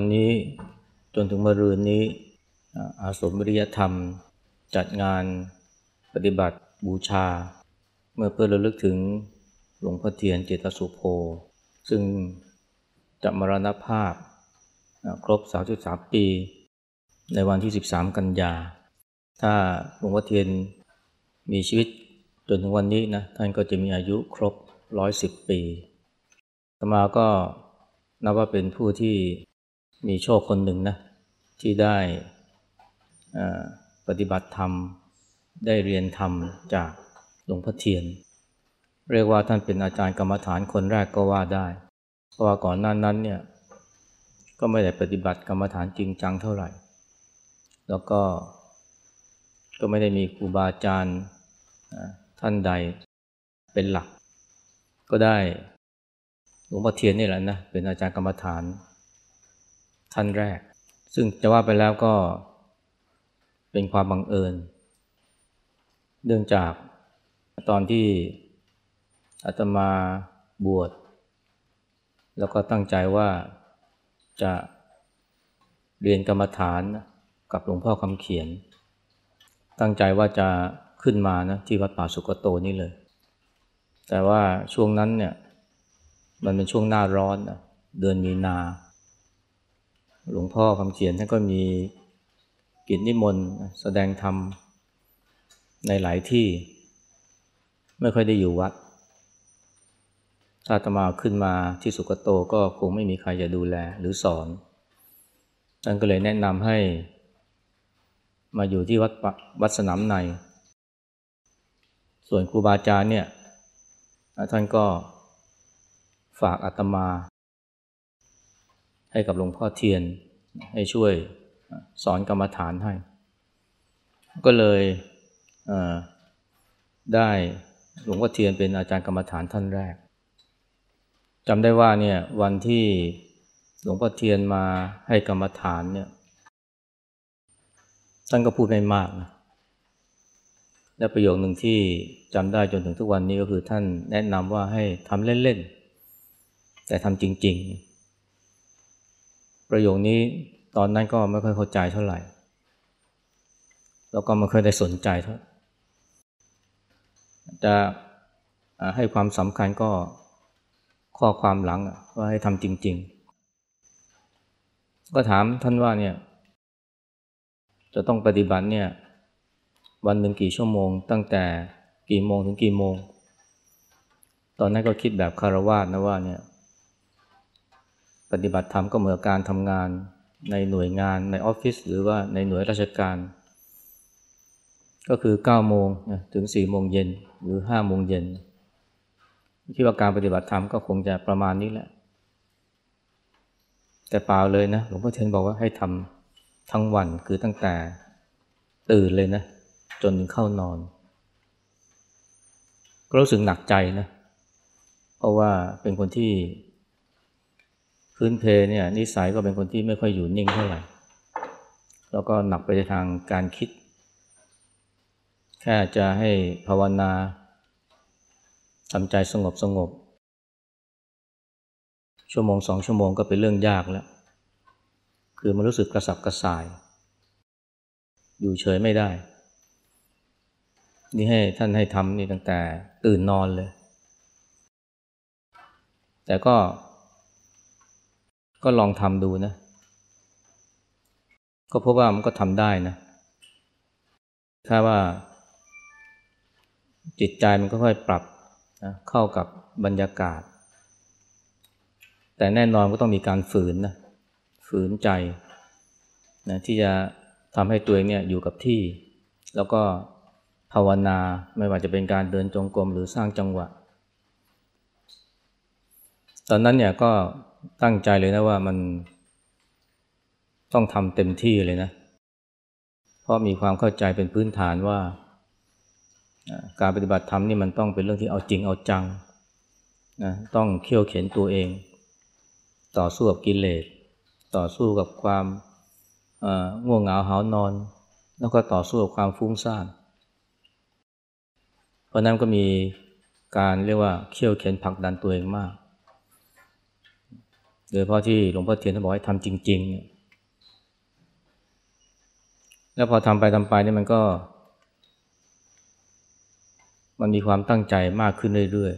วันนี้จนถึงมรืนนี้ อาสมวิริยธรรม จัดงานปฏิบัติบูชา เมื่อเพื่อระลึกถึงหลวงพ่อเทียนเจตสุโภ ซึ่งจะมรณภาพครบ 33 ปี ในวันที่ 13 กันยา ถ้าหลวงพ่อเทียนมีชีวิตจนถึงวันนี้นะท่านก็จะมีอายุครบ 110 ปีธรรมาก็นับว่าเป็นผู้ที่ มีโชคคนหนึ่งนะที่ได้ปฏิบัติธรรม ได้เรียนธรรมจากหลวงพ่อเทียน เรียกว่าท่านเป็นอาจารย์กรรมฐานคนแรกก็ว่าได้ เพราะว่าก่อนหน้านั้นเนี่ยก็ไม่ได้ปฏิบัติกรรมฐานจริงจังเท่าไหร่ แล้วก็ก็ไม่ได้มีครูบาอาจารย์ท่านใดเป็นหลัก ก็ได้หลวงพ่อเทียนนี่แหละนะเป็นอาจารย์กรรมฐาน ท่านแรก ซึ่งจะว่าไปแล้วก็เป็นความบังเอิญ เนื่องจากตอนที่อาตมาบวช แล้วก็ตั้งใจว่าจะเรียนกรรมฐานกับหลวงพ่อคำเขียน ตั้งใจว่าจะขึ้นมานะที่วัดป่าสุกโตนี่เลย แต่ว่าช่วงนั้นเนี่ยมันเป็นช่วงหน้าร้อนนะเดือนมีนา หลวงพ่อคำเขียนท่านก็มีกิจนิมนต์แสดงธรรมในหลายที่ ไม่ค่อยได้อยู่วัด ถ้าตมาขึ้นมาที่สุกโตก็คงไม่มีใครจะดูแลหรือสอนท่านก็เลยแนะนำให้ มาอยู่ที่วัดวัดสนามใน ส่วนครูบาอาจารย์เนี่ยท่านก็ฝากอาตมา ให้กับหลวงพ่อเทียน ให้ช่วยสอนกรรมฐานให้ ก็เลยได้หลวงพ่อเทียนเป็นอาจารย์กรรมฐานท่านแรกจำได้ว่าเนี่ยวันที่หลวงพ่อเทียนมาให้กรรมฐานเนี่ยท่านก็พูดไม่มากนะและประโยคหนึ่งที่จำได้จนถึงทุกวันนี้ก็คือท่านแนะนำว่าให้ทำเล่น ๆ แต่ทำจริง ๆ ประโยคนี้ตอนนั้นก็ไม่ค่อยเข้าใจเท่าไหร่ แล้วก็ไม่เคยได้สนใจเท่าจะให้ความสำคัญก็ข้อความหลังว่าให้ทำจริง ๆ ก็ถามท่านว่าเนี่ยจะต้องปฏิบัติเนี่ยวันหนึ่งกี่ชั่วโมง ตั้งแต่กี่โมงถึงกี่โมง ตอนนั้นก็คิดแบบคารวาสนะว่าเนี่ย ปฏิบัติธรรมก็เหมือนการทำงานในหน่วยงานในออฟฟิศหรือว่าในหน่วยราชการ ก็คือ 9 โมงถึง 4 โมงเย็นหรือ 5 โมงเย็นคิดว่าการปฏิบัติธรรมก็คงจะประมาณนี้แหละ แต่เปล่าเลยนะหลวงพ่อเทียนบอกว่าให้ทำทั้งวันคือตั้งแต่ตื่นเลยนะ จนเข้านอน ก็รู้สึกหนักใจนะ เพราะว่าเป็นคนที่ พื้นเพเนี่ยนิสัยก็เป็นคนที่ไม่ค่อยอยู่นิ่งเท่าไหร่ แล้วก็หนักไปในทางการคิด แค่จะให้ภาวนาทำใจสงบสงบ ชั่วโมงสองชั่วโมงก็เป็นเรื่องยากแล้ว คือมันรู้สึกกระสับกระส่าย อยู่เฉยไม่ได้ นี่ให้ท่านให้ทำนี่ตั้งแต่ตื่นนอนเลย แต่ก็ ก็ลองทำดูนะ ก็พบว่ามันก็ทำได้นะแค่ว่าจิตใจมันก็ค่อยปรับนะเข้ากับบรรยากาศ แต่แน่นอนก็ต้องมีการฝืนนะ ฝืนใจนะที่จะทำให้ตัวเองเนี่ยอยู่กับที่ แล้วก็ภาวนาไม่ว่าจะเป็นการเดินจงกรมหรือสร้างจังหวะ ตอนนั้นเนี่ยก็ ตั้งใจเลยนะว่ามันต้องทำเต็มที่เลยนะ เพราะมีความเข้าใจเป็นพื้นฐานว่า การปฏิบัติธรรมนี่มันต้องเป็นเรื่องที่เอาจริงเอาจังนะต้องเขี่ยวเข็นตัวเอง ต่อสู้กับกิเลสต่อสู้กับความง่วงเหงาหานอน แล้วก็ต่อสู้กับความฟุ้งซ่านเพราะนั้นก็มีการเรียกว่าเขี่ยวเข็นผลักดันตัวเองมาก โดยเพราะที่หลวงพ่อเทียนท่านบอกให้ทำจริง ๆ แล้วพอทำไปทำไปนี่มันก็ มันมีความตั้งใจมากขึ้นเรื่อย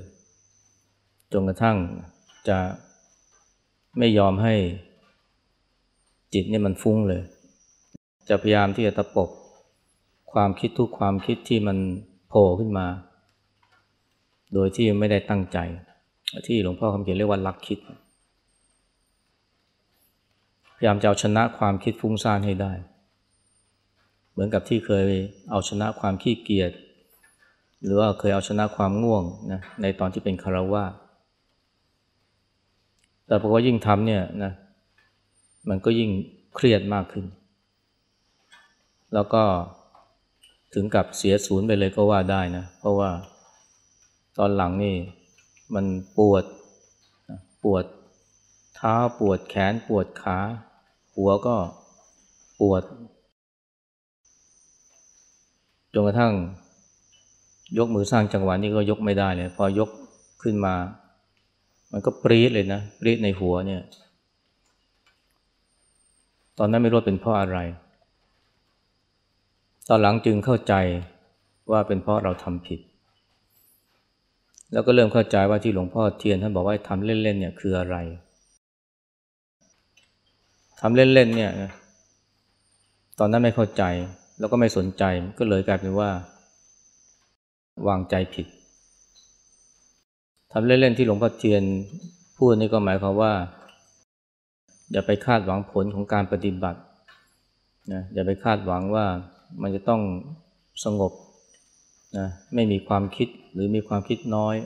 ๆ จนกระทั่งจะไม่ยอมให้จิตนี่มันฟุ้งเลย จะพยายามที่จะตะปบความคิดทุกความคิดที่มันโผล่ขึ้นมา โดยที่ไม่ได้ตั้งใจ ที่หลวงพ่อคำเขียนเรียกว่าลักคิด พยายามจะเอาชนะความคิดฟุ้งซ่านให้ได้ เหมือนกับที่เคยเอาชนะความขี้เกียจหรือว่าเคยเอาชนะความง่วงนะในตอนที่เป็นคารวะแต่พอว่ายิ่งทำเนี่ยนะมันก็ยิ่งเครียดมากขึ้น แล้วก็ถึงกับเสียศูนย์ไปเลยก็ว่าได้นะ เพราะว่าตอนหลังนี่มันปวดปวดเท้าปวดแขนปวดขา หัวก็ปวด จนกระทั่ง ยกมือสร้างจังหวะนี้ก็ยกไม่ได้เลย พอยกขึ้นมา มันก็ปรีดเลยนะปรีดในหัวเนี่ย ตอนนั้นไม่รู้เป็นเพราะอะไร ตอนหลังจึงเข้าใจว่าเป็นเพราะเราทำผิด แล้วก็เริ่มเข้าใจว่าที่หลวงพ่อเทียนท่านบอกว่าทำเล่นๆเนี่ยคืออะไร ทำเล่นๆเนี่ยตอนนั้นไม่เข้าใจแล้วก็ไม่สนใจก็เลยกลายเป็นว่า วางใจผิดทำเล่นๆที่หลวงพ่อเทียนพูดนี่ก็หมายความว่า อย่าไปคาดหวังผลของการปฏิบัตินะอย่าไปคาดหวังว่ามันจะต้องสงบนะไม่มีความคิดหรือมีความคิดน้อย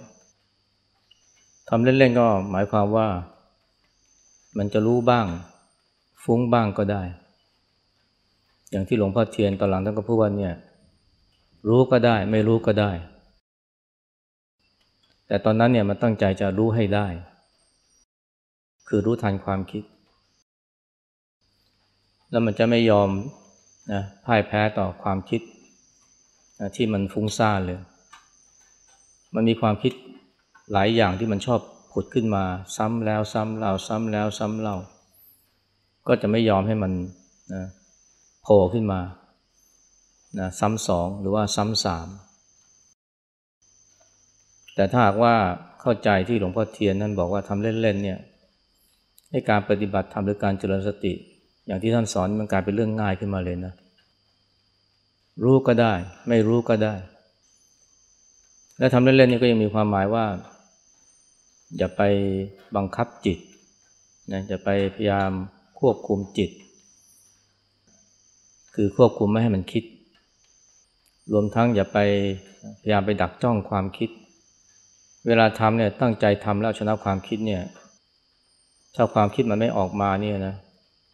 ทำเล่นๆก็หมายความว่า มันจะรู้บ้าง ฟุ้งบ้างก็ได้ อย่างที่หลวงพ่อเทียนตอนหลังท่านก็พูดว่าเนี่ยรู้ก็ได้ ไม่รู้ก็ได้ แต่ตอนนั้นเนี่ยมันตั้งใจจะรู้ให้ได้ คือรู้ทันความคิด แล้วมันจะไม่ยอมนะพ่ายแพ้ต่อความคิดนะที่มันฟุ้งซ่านเลย มันมีความคิดหลายอย่างที่มันชอบผุดขึ้นมาซ้ำแล้วซ้ำเล่าซ้ำแล้วซ้ำเล่า ก็จะไม่ยอมให้มันนะโผล่ขึ้นมานะซ้ำสองหรือว่าซ้ำสามแต่ถ้าหากว่าเข้าใจที่หลวงพ่อเทียนนั่นบอกว่าทำเล่นๆเนี่ยให้การปฏิบัติทำหรือการเจริญสติ อย่างที่ท่านสอนมันกลายเป็นเรื่องง่ายขึ้นมาเลยนะ รู้ก็ได้ ไม่รู้ก็ได้ และทำเล่นๆนี่ก็ยังมีความหมายว่า อย่าไปบังคับจิตนะอย่าไปพยายาม ควบคุมจิต คือควบคุมไม่ให้มันคิด รวมทั้งอย่าไปพยายามไปดักจ้องความคิด เวลาทำเนี่ยตั้งใจทำแล้วชนะความคิดเนี่ยถ้าความคิดมันไม่ออกมาเนี่ยนะ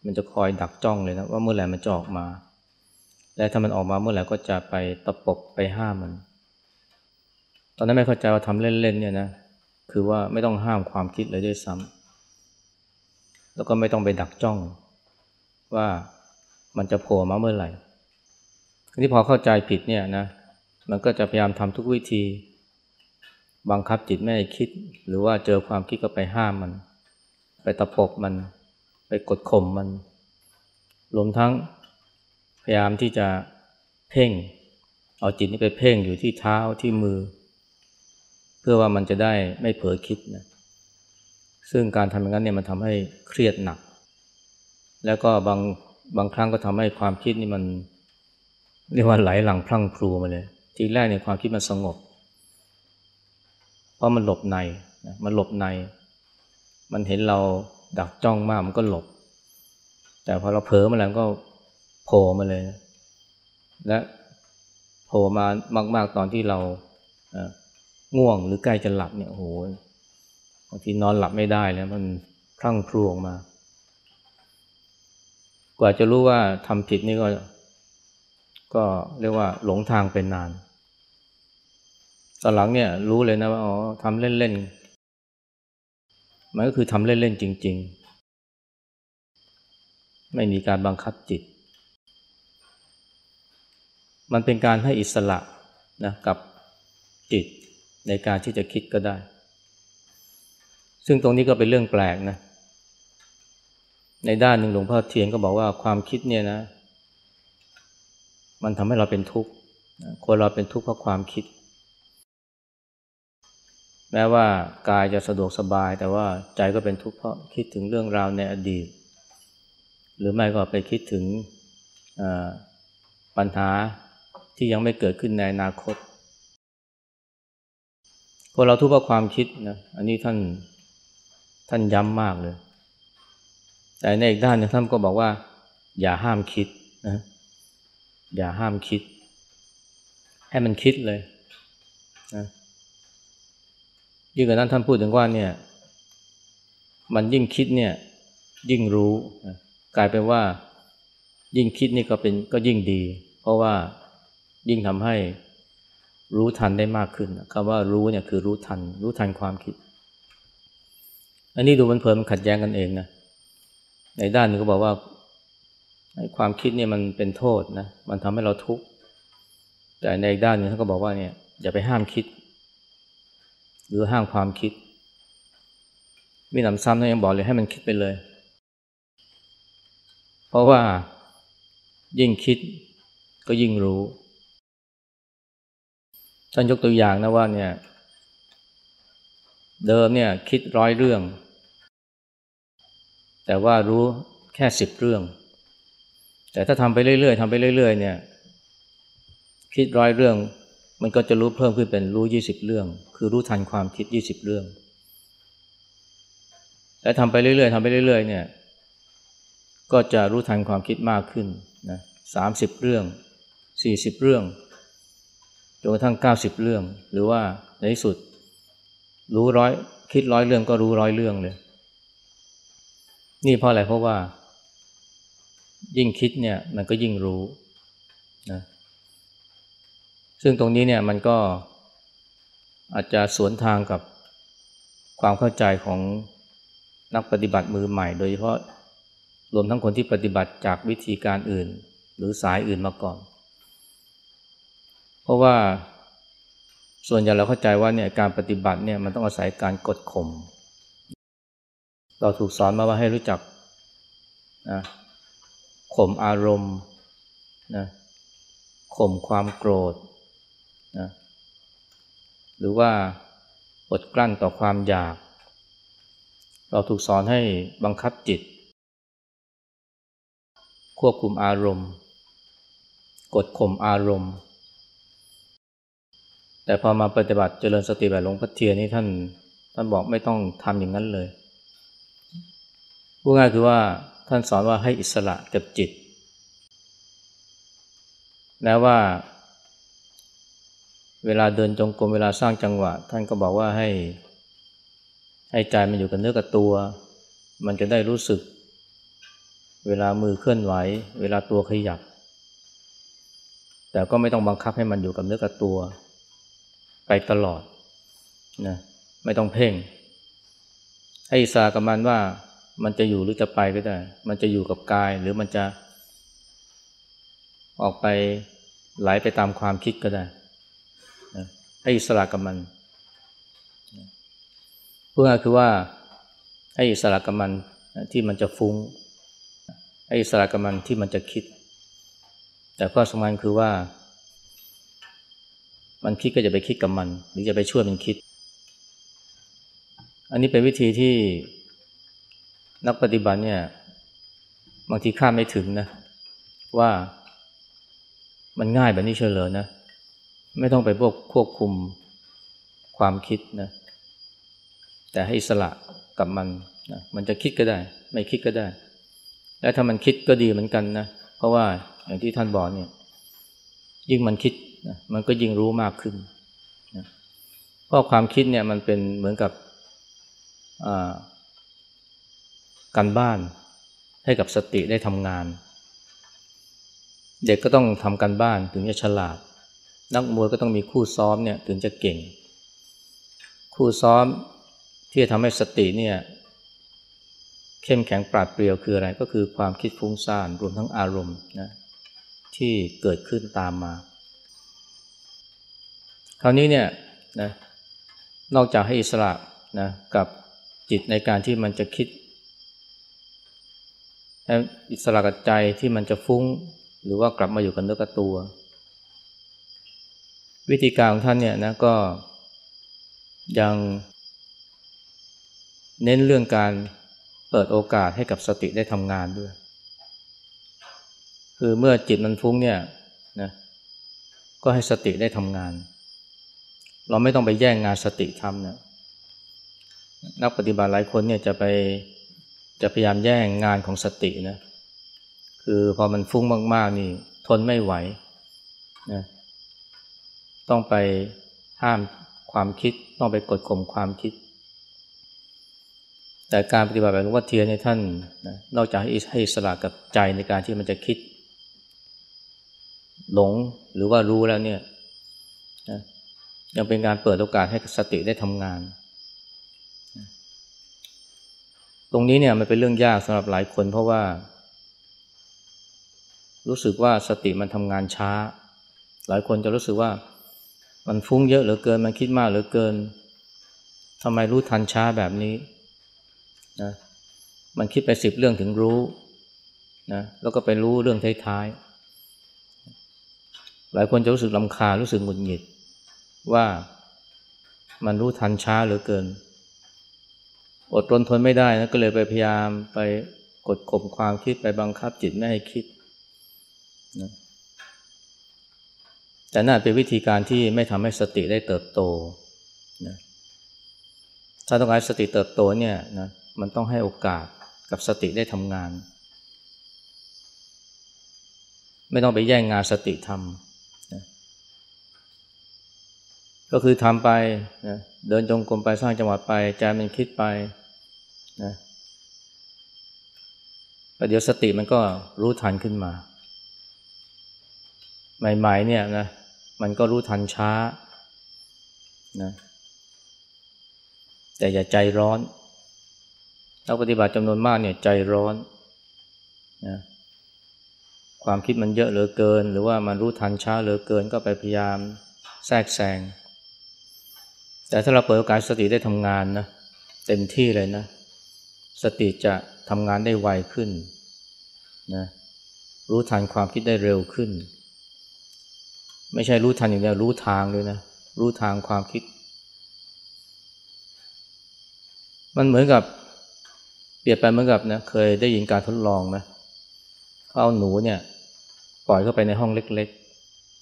มันจะคอยดักจ้องเลยนะว่าเมื่อไหร่มันจะออกมา และถ้ามันออกมาเมื่อไหร่ก็จะไปตะปบไปห้ามมัน ตอนนั้นไม่เข้าใจว่าทำเล่นๆเนี่ยนะคือว่าไม่ต้องห้ามความคิดเลยด้วยซ้ำ แล้วก็ไม่ต้องไปดักจ้องว่ามันจะโผล่มาเมื่อไหร่ที่พอเข้าใจผิดเนี่ยนะมันก็จะพยายามทำทุกวิธี บังคับจิตไม่ให้คิด หรือว่าเจอความคิดก็ไปห้ามมัน ไปตะปบมัน ไปกดข่มมันรวมทั้งพยายามที่จะเพ่ง เอาจิตนี้ไปเพ่งอยู่ที่เท้าที่มือ เพื่อว่ามันจะได้ไม่เผลอคิดนะ ซึ่งการทำอย่างนั้นเนี่ยมันทำให้เครียดหนัก แล้วก็บางบางครั้งก็ทำให้ความคิดนี่มันเรียกว่าไหลหลังพลั่งพลูมาเลยทีแรกเนี่ยความคิดมันสงบ เพราะมันหลบในมันหลบใน มันเห็นเราดักจ้องมากมันก็หลบ แต่พอเราเผลอมาแล้วก็โผล่มาเลย และโผล่มามาก ๆตอนที่เราง่วงหรือใกล้จะหลับเนี่ยโอ้โห บางทีนอนหลับไม่ได้แล้วมันพรั่งพรูออกมา กว่าจะรู้ว่าทำผิดนี่ก็ ก็เรียกว่าหลงทางเป็นนานตอนหลังเนี่ย รู้เลยนะว่าอ๋อทำเล่นๆมันก็คือทำเล่นๆจริง ๆ ไม่มีการบังคับจิต มันเป็นการให้อิสระนะกับจิตในการที่จะคิดก็ได้ ซึ่งตรงนี้ก็เป็นเรื่องแปลกนะ ในด้านหนึ่งหลวงพ่อเทียนก็บอกว่าความคิดเนี่ยนะ มันทำให้เราเป็นทุกข์คนเราเป็นทุกข์เพราะความคิด แม้ว่ากายจะสะดวกสบาย แต่ว่าใจก็เป็นทุกข์เพราะคิดถึงเรื่องราวในอดีต หรือไม่ก็ไปคิดถึงปัญหาที่ยังไม่เกิดขึ้นในอนาคตคนเราทุกข์เพราะความคิดนะ อันนี้ท่าน ท่านย้ำมากเลย แต่ในอีกด้านเนึงท่านก็บอกว่า อย่าห้ามคิดนะอย่าห้ามคิด ให้มันคิดเลยนะยิ่งกว่านั้นท่านพูดถึงว่าเนี่ย มันยิ่งคิดเนี่ย ยิ่งรู้นะกลายเป็นว่า ยิ่งคิดนี่ก็เป็นก็ยิ่งดี เพราะว่ายิ่งทำให้รู้ทันได้มากขึ้นคำว่ารู้เนี่ยคือรู้ทัน รู้ทันความคิด อันนี้ดูมันเพลินมันขัดแย้งกันเองนะในด้านนึงก็บอกว่าความคิดเนี่ยมันเป็นโทษนะมันทำให้เราทุกข์แต่ในอีกด้านนึงท่านก็บอกว่าเนี่ยอย่าไปห้ามคิด หรือห้ามความคิดมีหนำซ้ำท่านยังบอกเลยให้มันคิดไปเลย เพราะว่ายิ่งคิดก็ยิ่งรู้ ท่านยกตัวอย่างนะว่าเนี่ย เดิมเนี่ยคิดร้อยเรื่อง แต่ว่ารู้แค่สิบเรื่อง แต่ถ้าทำไปเรื่อยๆทำไปเรื่อย ๆ เนี่ย คิดร้อยเรื่อง มันก็จะรู้เพิ่มขึ้นเป็นรู้ยี่สิบเรื่อง คือรู้ทันความคิดยี่สิบเรื่องแต่ทำไปเรื่อยๆทำไปเรื่อย ๆ เนี่ย ก็จะรู้ทันความคิดมากขึ้นนะสามสิบเรื่องสี่สิบเรื่องจนกระทั่งเก้าสิบเรื่อง หรือว่าในที่สุด รู้ร้อยคิดร้อยเรื่องก็รู้ร้อยเรื่องเลย นี่เพราะอะไรเพราะว่า ยิ่งคิดเนี่ยมันก็ยิ่งรู้นะซึ่งตรงนี้เนี่ยมันก็อาจจะสวนทางกับความเข้าใจของนักปฏิบัติมือใหม่ โดยเฉพาะรวมทั้งคนที่ปฏิบัติจากวิธีการอื่น หรือสายอื่นมาก่อน เพราะว่า ส่วนใหญ่เราเข้าใจว่าเนี่ยการปฏิบัติเนี่ยมันต้องอาศัยการกดข่ม เราถูกสอนมาว่าให้รู้จักนะข่มอารมณ์นะข่มความโกรธนะหรือว่าอดกลั้นต่อความอยาก เราถูกสอนให้บังคับจิต ควบคุมอารมณ์ กดข่มอารมณ์ แต่พอมาปฏิบัติเจริญสติแบบหลวงพ่อเทียนนี่ท่าน ท่านบอกไม่ต้องทำอย่างนั้นเลยพูดง่ายคือว่าท่านสอนว่าให้อิสระกับจิตแม้ว่า เวลาเดินจงกรมเวลาสร้างจังหวะ ท่านก็บอกว่าให้ ให้ใจมันอยู่กับเนื้อกับตัว มันจะได้รู้สึก เวลามือเคลื่อนไหว เวลาตัวขยับ แต่ก็ไม่ต้องบังคับให้มันอยู่กับเนื้อกับตัว ไปตลอดนะไม่ต้องเพ่ง ให้อิสระกับมันว่ามันจะอยู่หรือจะไปก็ได้ มันจะอยู่กับกายหรือมันจะ ออกไปไหลไปตามความคิดก็ได้นะให้อิสระกับมันเพูดง่ายคือว่าให้อิสระกับมันที่มันจะฟุง้งให้อิสระกับมันที่มันจะคิด แต่ข้อสำคัญคือว่า มันคิดก็จะไปคิดกับมัน หรือจะไปช่วยมันคิด อันนี้เป็นวิธีที่นักปฏิบัติเนี่ยบางทีคาดไม่ถึงนะ ว่ามันง่ายแบบนี้เฉลยนะ ไม่ต้องไปพวกควบคุมความคิดนะ แต่ให้อิสระกับมันนะมันจะคิดก็ได้ ไม่คิดก็ได้ และถ้ามันคิดก็ดีเหมือนกันนะ เพราะว่าอย่างที่ท่านบอกเนี่ย ยิ่งมันคิด นะมันก็ยิ่งรู้มากขึ้นนะเพราะความคิดเนี่ยมันเป็นเหมือนกับการบ้านให้กับสติได้ทำงาน เด็กก็ต้องทำการบ้านถึงจะฉลาด นักมวยก็ต้องมีคู่ซ้อมเนี่ยถึงจะเก่ง คู่ซ้อมที่จะทำให้สติเนี่ยเข้มแข็งปราดเปรียวคืออะไรก็คือความคิดฟุ้งซ่านรวมทั้งอารมณ์นะที่เกิดขึ้นตามมา คราวนี้เนี่ยนะนอกจากให้อิสระนะกับจิตในการที่มันจะคิด อิสระกับใจที่มันจะฟุ้ง หรือว่ากลับมาอยู่กับเนื้อกับตัว วิธีการของท่านเนี่ยนะก็ยังเน้นเรื่องการเปิดโอกาสให้กับสติได้ทำงานด้วย คือเมื่อจิตมันฟุ้งเนี่ยนะก็ให้สติได้ทำงาน เราไม่ต้องไปแย่งงานสติทำนะนักปฏิบัติหลายคนเนี่ยจะไปจะพยายามแย่งงานของสตินะคือพอมันฟุ้งมาก ๆ นี่ทนไม่ไหวนะต้องไปห้ามความคิดต้องไปกดข่มความคิด แต่การปฏิบัติแบบหลวงพ่อเทียนในท่านนะนอกจากให้อิสระกับใจในการที่มันจะคิด หลงหรือว่ารู้แล้วเนี่ยนะ ยังเป็นการเปิดโอกาสให้สติได้ทำงาน ตรงนี้เนี่ยมันเป็นเรื่องยากสำหรับหลายคนเพราะว่า รู้สึกว่าสติมันทำงานช้า หลายคนจะรู้สึกว่ามันฟุ้งเยอะเหลือเกิน มันคิดมากเหลือเกินทำไมรู้ทันช้าแบบนี้นะมันคิดไปสิบเรื่องถึงรู้นะแล้วก็ไปรู้เรื่องท้ายๆหลายคนจะรู้สึกลำคา รู้สึกหงุดหงิด ว่ามันรู้ทันช้าเหลือเกิน อดรนทนไม่ได้นะก็เลยไปพยายามไปกดข่มความคิดไปบังคับจิตไม่ให้คิดนะแต่นั่นเป็นวิธีการที่ไม่ทำให้สติได้เติบโตนะถ้าต้องการสติเติบโตเนี่ยนะมันต้องให้โอกาสกับสติได้ทำงาน ไม่ต้องไปแย่งงานสติทำนะ ก็คือทำไปนะเดินจงกรมไปสร้างจังหวะไปใจมันคิดไปนะแล้วเดี๋ยวสติมันก็รู้ทันขึ้นมา ใหม่ๆเนี่ยนะมันก็รู้ทันช้านะแต่อย่าใจร้อนนักปฏิบัติจำนวนมากเนี่ยใจร้อนนะความคิดมันเยอะเหลือเกิน หรือว่ามันรู้ทันช้าเหลือเกิน ก็ไปพยายามแทรกแซง แต่ถ้าเราเปิดโอกาสสติได้ทำงานนะเต็มที่เลยนะ สติจะทำงานได้ไวขึ้นนะรู้ทันความคิดได้เร็วขึ้น ไม่ใช่รู้ทันอย่างเดียวรู้ทางด้วยนะ รู้ทางความคิด มันเหมือนกับ เปรียบไปเหมือนกับนะเคยได้ยินการทดลองไหมเอาหนูเนี่ย ปล่อยเข้าไปในห้องเล็ก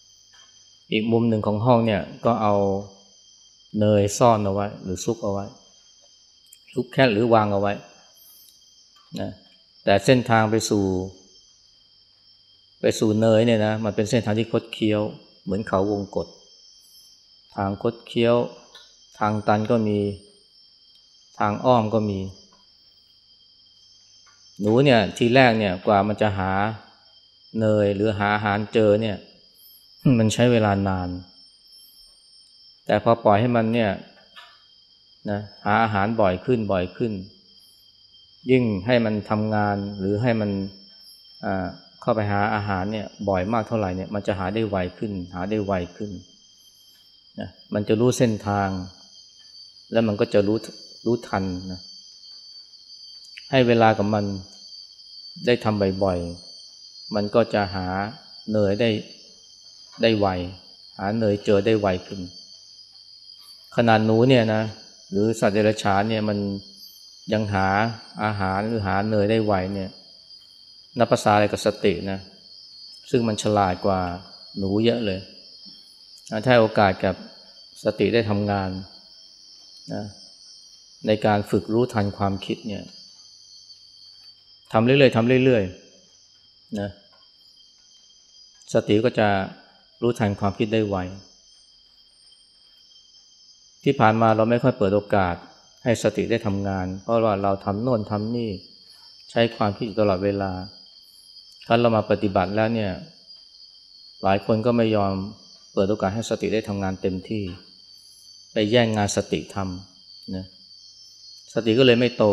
ๆ อีกมุมหนึ่งของห้องเนี่ยก็เอา เนยซ่อนเอาไว้ หรือซุกเอาไว้ซุกแค่หรือวางเอาไว้นะแต่เส้นทางไปสู่ ไปสู่เนยเนี่ยนะมันเป็นเส้นทางที่คดเคี้ยว เหมือนเขาวงกฏทางคดเคี้ยว ทางตันก็มี ทางอ้อมก็มี หนูเนี่ยทีแรกเนี่ยกว่ามันจะหาเนยหรือหาอาหารเจอเนี่ย มันใช้เวลานาน แต่พอปล่อยให้มันเนี่ยนะหาอาหารบ่อยขึ้นบ่อยขึ้น ยิ่งให้มันทำงานหรือให้มันเข้าไปหาอาหารเนี่ยบ่อยมากเท่าไหร่เนี่ยมันจะหาได้ไวขึ้น หาได้ไวขึ้นนะมันจะรู้เส้นทาง แล้วมันก็จะรู้รู้ทันนะให้เวลากับมันได้ทำบ่อยๆ มันก็จะหาเนยได้ได้ไว หาเนยเจอได้ไวขึ้น ขนาดหนูเนี่ยนะหรือสัตว์เดรัจฉานเนี่ยมันยังหาอาหารหรือหาเนยได้ไวเนี่ยนับภาษาอะไรกับสตินะซึ่งมันฉลาดกว่าหนูเยอะเลยถ้าโอกาสกับสติได้ทำงานนะในการฝึกรู้ทันความคิดเนี่ยทำเรื่อยๆทำเรื่อยๆนะสติก็จะรู้ทันความคิดได้ไว ที่ผ่านมาเราไม่ค่อยเปิดโอกาสให้สติได้ทำงาน เพราะว่าเราทำโน่นทำนี่ใช้ความคิดตลอดเวลาถ้าเรามาปฏิบัติแล้วเนี่ย หลายคนก็ไม่ยอมเปิดโอกาสให้สติได้ทำงานเต็มที่ ไปแย่งงานสติทำนะสติก็เลยไม่โต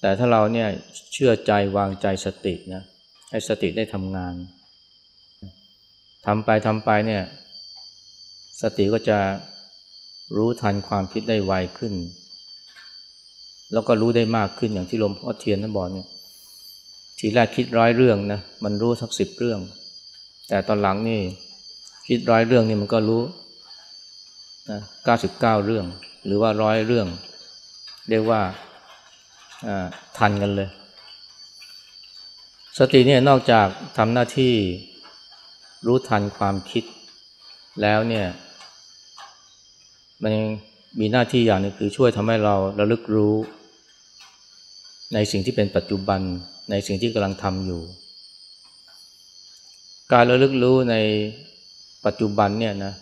แต่ถ้าเราเนี่ยเชื่อใจวางใจสตินะให้สติได้ทำงานทำไปทำไปเนี่ย สติก็จะ รู้ทันความคิดได้ไวขึ้น แล้วก็รู้ได้มากขึ้นอย่างที่ลมพ่อเทียนนั่นบอกเนี่ยทีแรกคิดร้อยเรื่องนะมันรู้สักสิบเรื่อง แต่ตอนหลังนี่คิดร้อยเรื่องนี่มันก็รู้นะเก้าสิบเก้าเรื่อง หรือว่าร้อยเรื่อง เรียกว่าทันกันเลย สติเนี่ยนอกจากทำหน้าที่รู้ทันความคิดแล้วเนี่ย มันมีหน้าที่อย่างนึงคือช่วยทำให้เราระลึกรู้ ในสิ่งที่เป็นปัจจุบัน ในสิ่งที่กำลังทำอยู่ การระลึกรู้ในปัจจุบันเนี่ยนะ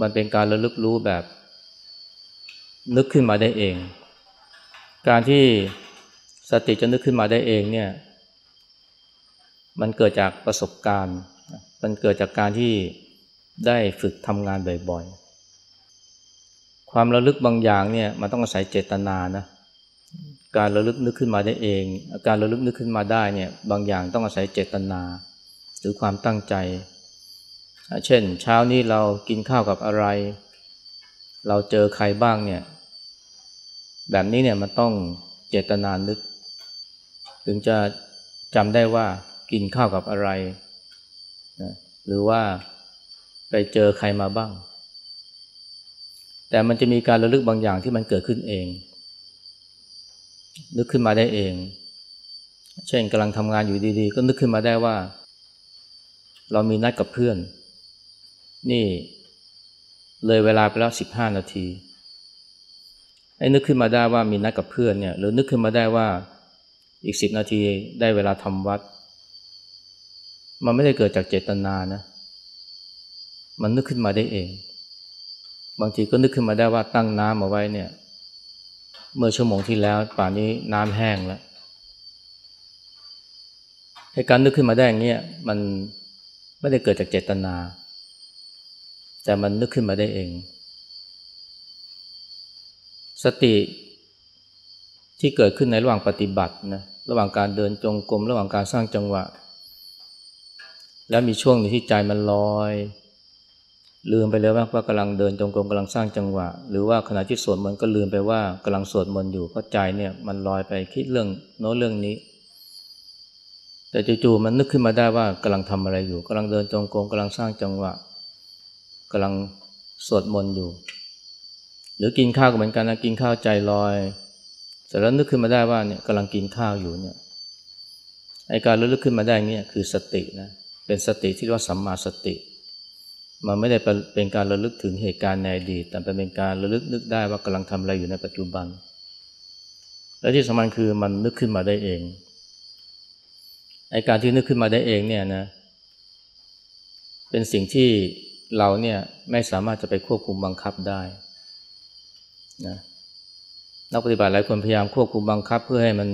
มันเป็นการระลึกรู้แบบ นึกขึ้นมาได้เอง การที่สติจะนึกขึ้นมาได้เองเนี่ย มันเกิดจากประสบการณ์ มันเกิดจากการที่ ได้ฝึกทำงานบ่อยๆ ความระลึกบางอย่างเนี่ยมันต้องอาศัยเจตนานะ การระลึกนึกขึ้นมาได้เอง การระลึกนึกขึ้นมาได้เนี่ยบางอย่างต้องอาศัยเจตนา หรือความตั้งใจ เช่น เช้านี้เรากินข้าวกับอะไร เราเจอใครบ้างเนี่ยแบบนี้เนี่ยมันต้องเจตนานึก ถึงจะจำได้ว่ากินข้าวกับอะไรนะหรือว่า ไปเจอใครมาบ้าง แต่มันจะมีการระลึกบางอย่างที่มันเกิดขึ้นเอง นึกขึ้นมาได้เอง เช่นกำลังทำงานอยู่ดีๆ ก็นึกขึ้นมาได้ว่า เรามีนัดกับเพื่อน นี่เลยเวลาไปแล้วสิบห้านาทีไอ้นึกขึ้นมาได้ว่ามีนัดกับเพื่อนเนี่ย หรือนึกขึ้นมาได้ว่าอีกสิบนาทีได้เวลาทำวัด มันไม่ได้เกิดจากเจตนานะ มันนึกขึ้นมาได้เอง บางทีก็นึกขึ้นมาได้ว่าตั้งน้ำเอาไว้เนี่ย เมื่อชั่วโมงที่แล้วป่านนี้น้ำแห้งแล้วให้การนึกขึ้นมาได้อย่างนี้ยมันไม่ได้เกิดจากเจตนา แต่มันนึกขึ้นมาได้เอง สติที่เกิดขึ้นในระหว่างปฏิบัตินะระหว่างการเดินจงกรมระหว่างการสร้างจังหวะ แล้วมีช่วงนึงที่ใจมันลอย ลืมไปเลยว่าว่ากำลังเดินจงกรมกำลังสร้างจังหวะ หรือว่าขณะที่สวดมนต์ก็ลืมไปว่ากำลังสวดมนต์อยู่เพราะใจเนี่ยมันลอยไปคิดเรื่องโน้เรื่องนี้ แต่จู่ๆมันนึกขึ้นมาได้ว่ากำลังทำอะไรอยู่กำลังเดินจงกรมกำลังสร้างจังหวะกำลังสวดมนต์อยู่ หรือกินข้าวก็เหมือนกันนะกินข้าวใจลอยเสร็จแล้วนึกขึ้นมาได้ว่าเนี่ยกำลังกินข้าวอยู่เนี่ยไอการระลึกขึ้นมาได้เนี่ยคือสตินะเป็นสติที่เรียกว่าสัมมาสติ มันไม่ได้เป็นการระลึกถึงเหตุการณ์ในอดีตแต่เป็นการระลึกนึกได้ว่ากำลังทำอะไรอยู่ในปัจจุบัน และที่สำคัญคือมันนึกขึ้นมาได้เองไอการที่นึกขึ้นมาได้เองเนี่ยนะเป็นสิ่งที่เราเนี่ยไม่สามารถจะไปควบคุมบังคับได้นะนักปฏิบัติหลายคนพยายามควบคุมบังคับเพื่อให้มัน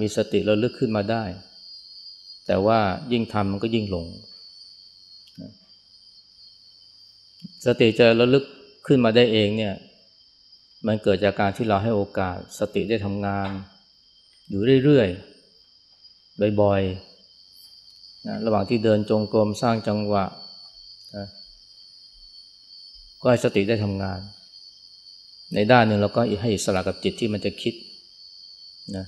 มีสติระลึกขึ้นมาได้ แต่ว่ายิ่งทำมันก็ยิ่งหลง สติจะระลึกขึ้นมาได้เองเนี่ย มันเกิดจากการที่เราให้โอกาส สติได้ทำงาน อยู่เรื่อยๆ บ่อยๆนะระหว่างที่เดินจงกรมสร้างจังหวะนะก็ให้สติได้ทำงาน ในด้านหนึ่งเราก็ให้สละกับจิตที่มันจะคิดนะ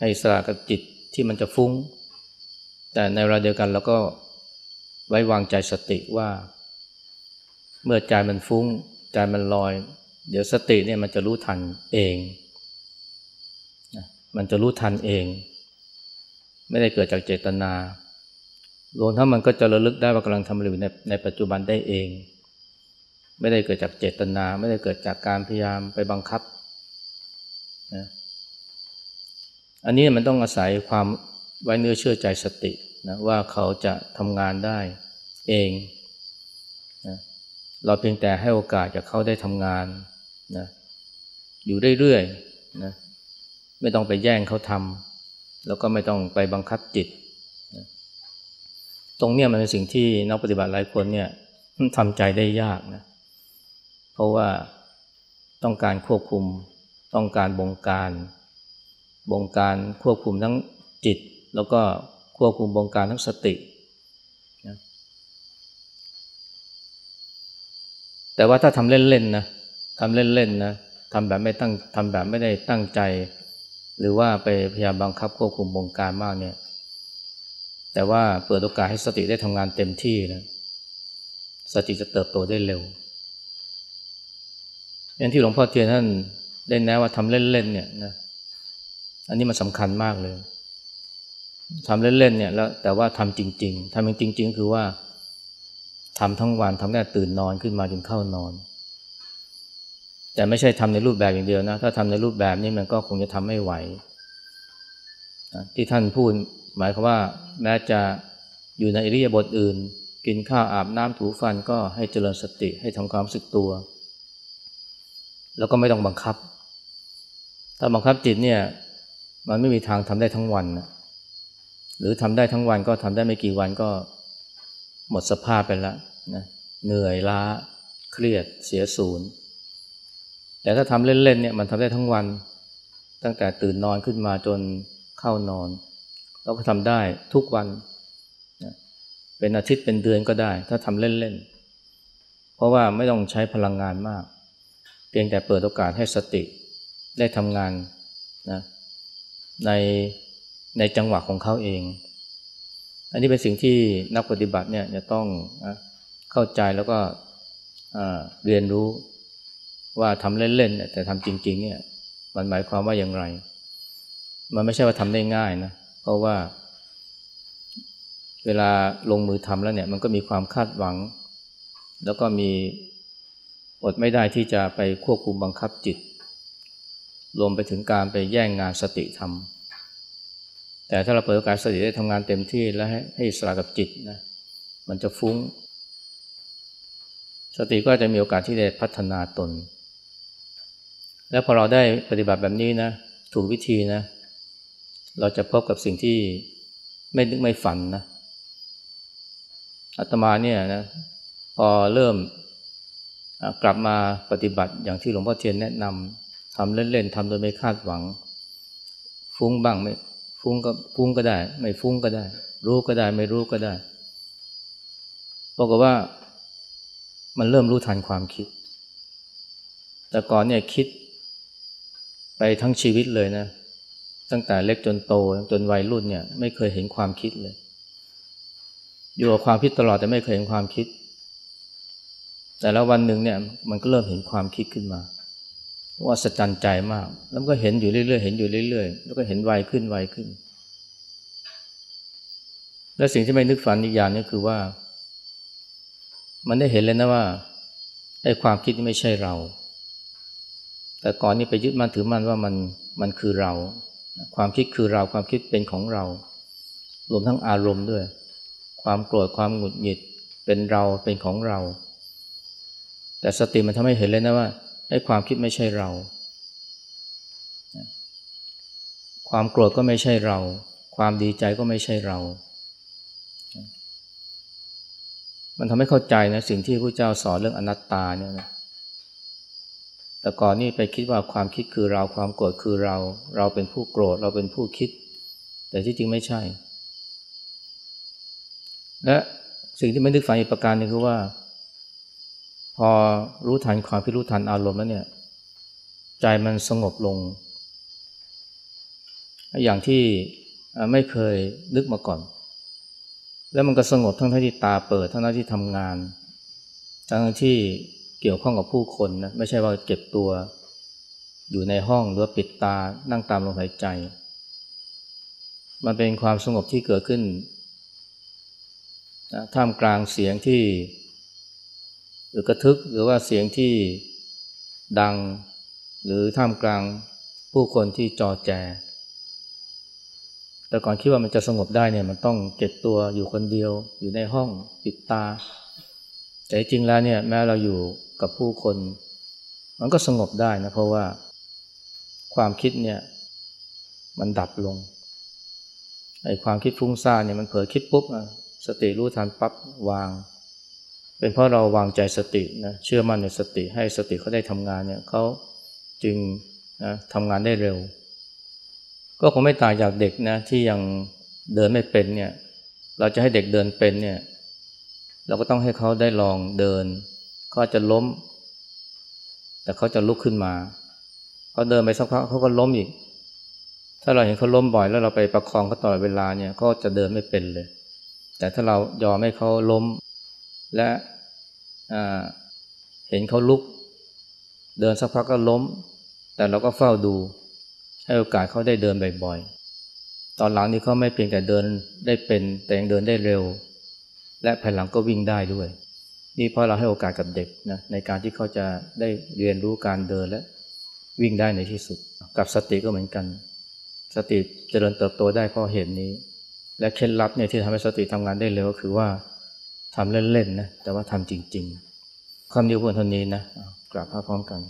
ให้สละกับจิตที่มันจะฟุ้ง แต่ในเวลาเดียวกันเราก็ ไว้วางใจสติว่า เมื่อใจมันฟุ้งใจมันลอย เดี๋ยวสติเนี่ยมันจะรู้ทันเอง มันจะรู้ทันเอง ไม่ได้เกิดจากเจตนารวมทั้งมันก็จะระลึกได้ว่ากำลังทำอะไรอยู่ในในปัจจุบันได้เอง ไม่ได้เกิดจากเจตนา ไม่ได้เกิดจากการพยายามไปบังคับนะอันนี้มันต้องอาศัยความไว้เนื้อเชื่อใจสติ นะว่าเขาจะทำงานได้เองนะเราเพียงแต่ให้โอกาสกับเขาได้ทำงานนะอยู่เรื่อยๆนะไม่ต้องไปแย่งเขาทำแล้วก็ไม่ต้องไปบังคับจิตนะตรงเนี้ยมันเป็นสิ่งที่นักปฏิบัติหลายคนเนี่ยทำใจได้ยากนะเพราะว่าต้องการควบคุม ต้องการบงการ บงการควบคุมทั้งจิต แล้วก็ ควบคุมบงการทั้งสตินะแต่ว่าถ้าทำเล่นๆนะทำเล่นๆนะทำแบบไม่ตั้งทำแบบไม่ได้ตั้งใจ หรือว่าไปพยายามบังคับควบคุมวงการมากเนี่ย แต่ว่าเปิดโอกาสให้สติได้ทำงานเต็มที่นะสติจะเติบโตได้เร็วอย่างที่หลวงพ่อเทียนท่านได้แนะว่าทำเล่นๆเนี่ยนะอันนี้มันสำคัญมากเลย ทำเล่นๆเนี่ยแล้วแต่ว่าทำจริง ๆทำจริง ๆ คือว่าทำทั้งวันทำได้ตื่นนอนขึ้นมาจนเข้านอน แต่ไม่ใช่ทำในรูปแบบอย่างเดียวนะ ถ้าทำในรูปแบบนี้มันก็คงจะทำไม่ไหว ที่ท่านพูดหมายความว่าแม้จะอยู่ในอิริยาบถอื่น กินข้าวอาบน้ำถูฟันก็ให้เจริญสติให้ทำความสึกตัว แล้วก็ไม่ต้องบังคับ ถ้าบังคับจิตเนี่ยมันไม่มีทางทำได้ทั้งวันนะ หรือทำได้ทั้งวันก็ทำได้ไม่กี่วันก็หมดสภาพไปแล้วนะเหนื่อยล้าเครียดเสียศูนย์แต่ถ้าทำเล่นๆเนี่ยมันทำได้ทั้งวัน ตั้งแต่ตื่นนอนขึ้นมาจนเข้านอน เราก็ทำได้ทุกวันนะเป็นอาทิตย์เป็นเดือนก็ได้ ถ้าทำเล่นๆเพราะว่าไม่ต้องใช้พลังงานมาก เพียงแต่เปิดโอกาสให้สติได้ทำงานนะใน ในจังหวะของเขาเอง อันนี้เป็นสิ่งที่นักปฏิบัติเนี่ยจะต้องเข้าใจแล้วก็เรียนรู้ว่าทำเล่นๆแต่ทำจริงๆเนี่ยมันหมายความว่าอย่างไร มันไม่ใช่ว่าทำได้ง่ายนะเพราะว่า เวลาลงมือทำแล้วเนี่ยมันก็มีความคาดหวัง แล้วก็มีอดไม่ได้ที่จะไปควบคุมบังคับจิต รวมไปถึงการไปแย่งงานสติทำ แต่ถ้าเราเปิดโอกาสสติได้ทำงานเต็มที่แล้วให้ให้สละกับจิตนะมันจะฟุ้ง สติก็จะมีโอกาสที่จะพัฒนาตน แล้วพอเราได้ปฏิบัติแบบนี้นะถูกวิธีนะ เราจะพบกับสิ่งที่ไม่นึกไม่ฝันนะอาตมาเนี่ยนะพอเริ่มกลับมาปฏิบัติอย่างที่หลวงพ่อเทียนแนะนำทำเล่นๆทำโดยไม่คาดหวัง ฟุ้งบ้างไม่ ฟุ้งก็ฟุ้งก็ได้ ไม่ฟุ้งก็ได้ รู้ก็ได้ ไม่รู้ก็ได้บอกว่า มันเริ่มรู้ทันความคิด แต่ก่อนเนี่ยคิด ไปทั้งชีวิตเลยนะ ตั้งแต่เล็กจนโตจนวัยรุ่นเนี่ย ไม่เคยเห็นความคิดเลย อยู่กับความคิดตลอดแต่ไม่เคยเห็นความคิด แต่แล้ววันหนึ่งเนี่ย มันก็เริ่มเห็นความคิดขึ้นมา ว่าสะใจใจมาก แล้วก็เห็นอยู่เรื่อยๆ เห็นอยู่เรื่อย ๆ แล้วก็เห็นไวขึ้นไวขึ้น และสิ่งที่ไม่นึกฝันอีกอย่างนึงคือว่า มันได้เห็นเลยนะว่าไอ้ความคิดนี่ไม่ใช่เรา แต่ก่อนนี่ไปยึดมั่นถือมั่นว่ามันมันคือเรา ความคิดคือเราความคิดเป็นของเรา รวมทั้งอารมณ์ด้วย ความโกรธความหงุดหงิดเป็นเราเป็นของเรา แต่สติมันทำให้เห็นเลยนะว่า ไอ้ความคิดไม่ใช่เรา ความโกรธก็ไม่ใช่เรา ความดีใจก็ไม่ใช่เรา มันทำให้เข้าใจนะสิ่งที่พระเจ้าสอนเรื่องอนัตตาเนี่ยนะแต่ก่อนนี่ไปคิดว่าความคิดคือเราความโกรธคือเรา เราเป็นผู้โกรธเราเป็นผู้คิด แต่ที่จริงไม่ใช่ และสิ่งที่ไม่นึกฝันอีกประการนึงคือว่า พอรู้ทันความคิดรู้ทันอารมณ์แล้วเนี่ย ใจมันสงบลง อย่างที่ไม่เคยนึกมาก่อน แล้วมันก็สงบทั้งที่ตาเปิด ทั้งที่ทำงาน ทั้งที่เกี่ยวข้องกับผู้คนนะไม่ใช่ว่าเก็บตัว อยู่ในห้องหรือปิดตานั่งตามลมหายใจ มันเป็นความสงบที่เกิดขึ้นท่ามกลางเสียงที่ หรือกระทึกหรือว่าเสียงที่ดัง หรือท่ามกลางผู้คนที่จอแจ แต่ก่อนคิดว่ามันจะสงบได้เนี่ยมันต้องเก็บตัวอยู่คนเดียว อยู่ในห้องปิดตา แต่จริงแล้วเนี่ยแม้เราอยู่กับผู้คน มันก็สงบได้นะเพราะว่าความคิดเนี่ยมันดับลงไอ้ความคิดฟุ้งซ่านเนี่ยมันเผลอคิดปุ๊บสติรู้ทันปั๊บวาง เป็นเพราะเราวางใจสตินะเชื่อมั่นในสติให้สติเขาได้ทำงานเนี่ยเขาจึงนะทำงานได้เร็ว ก็คงไม่ต่างจากเด็กนะที่ยังเดินไม่เป็นเนี่ยเราจะให้เด็กเดินเป็นเนี่ยเราก็ต้องให้เขาได้ลองเดินเขาจะล้ม แต่เขาจะลุกขึ้นมาเขาเดินไปสักพักเขาก็ล้มอีก ถ้าเราเห็นเขาล้มบ่อยแล้วเราไปประคองเขาตลอดเวลาเนี่ยเขาจะเดินไม่เป็นเลย แต่ถ้าเรายอมให้เขาล้ม และเห็นเขาลุก เดินสักพักก็ล้ม แต่เราก็เฝ้าดู ให้โอกาสเขาได้เดินบ่อยๆ ตอนหลังนี้เขาไม่เพียงแต่เดินได้เป็นแต่ยังเดินได้เร็ว และภายหลังก็วิ่งได้ด้วย นี่เพราะเราให้โอกาสกับเด็กนะในการที่เขาจะได้เรียนรู้การเดินและวิ่งได้ในที่สุด กับสติก็เหมือนกัน สติเจริญเติบโตได้เพราะเหตุนี้ และเคล็ดลับเนี่ยที่ทำให้สติทำงานได้เร็วก็คือว่า ทำเล่นๆนะแต่ว่าทำจริง ๆคำเดียวพูดเท่านี้นะกราบพระพร้อมกัน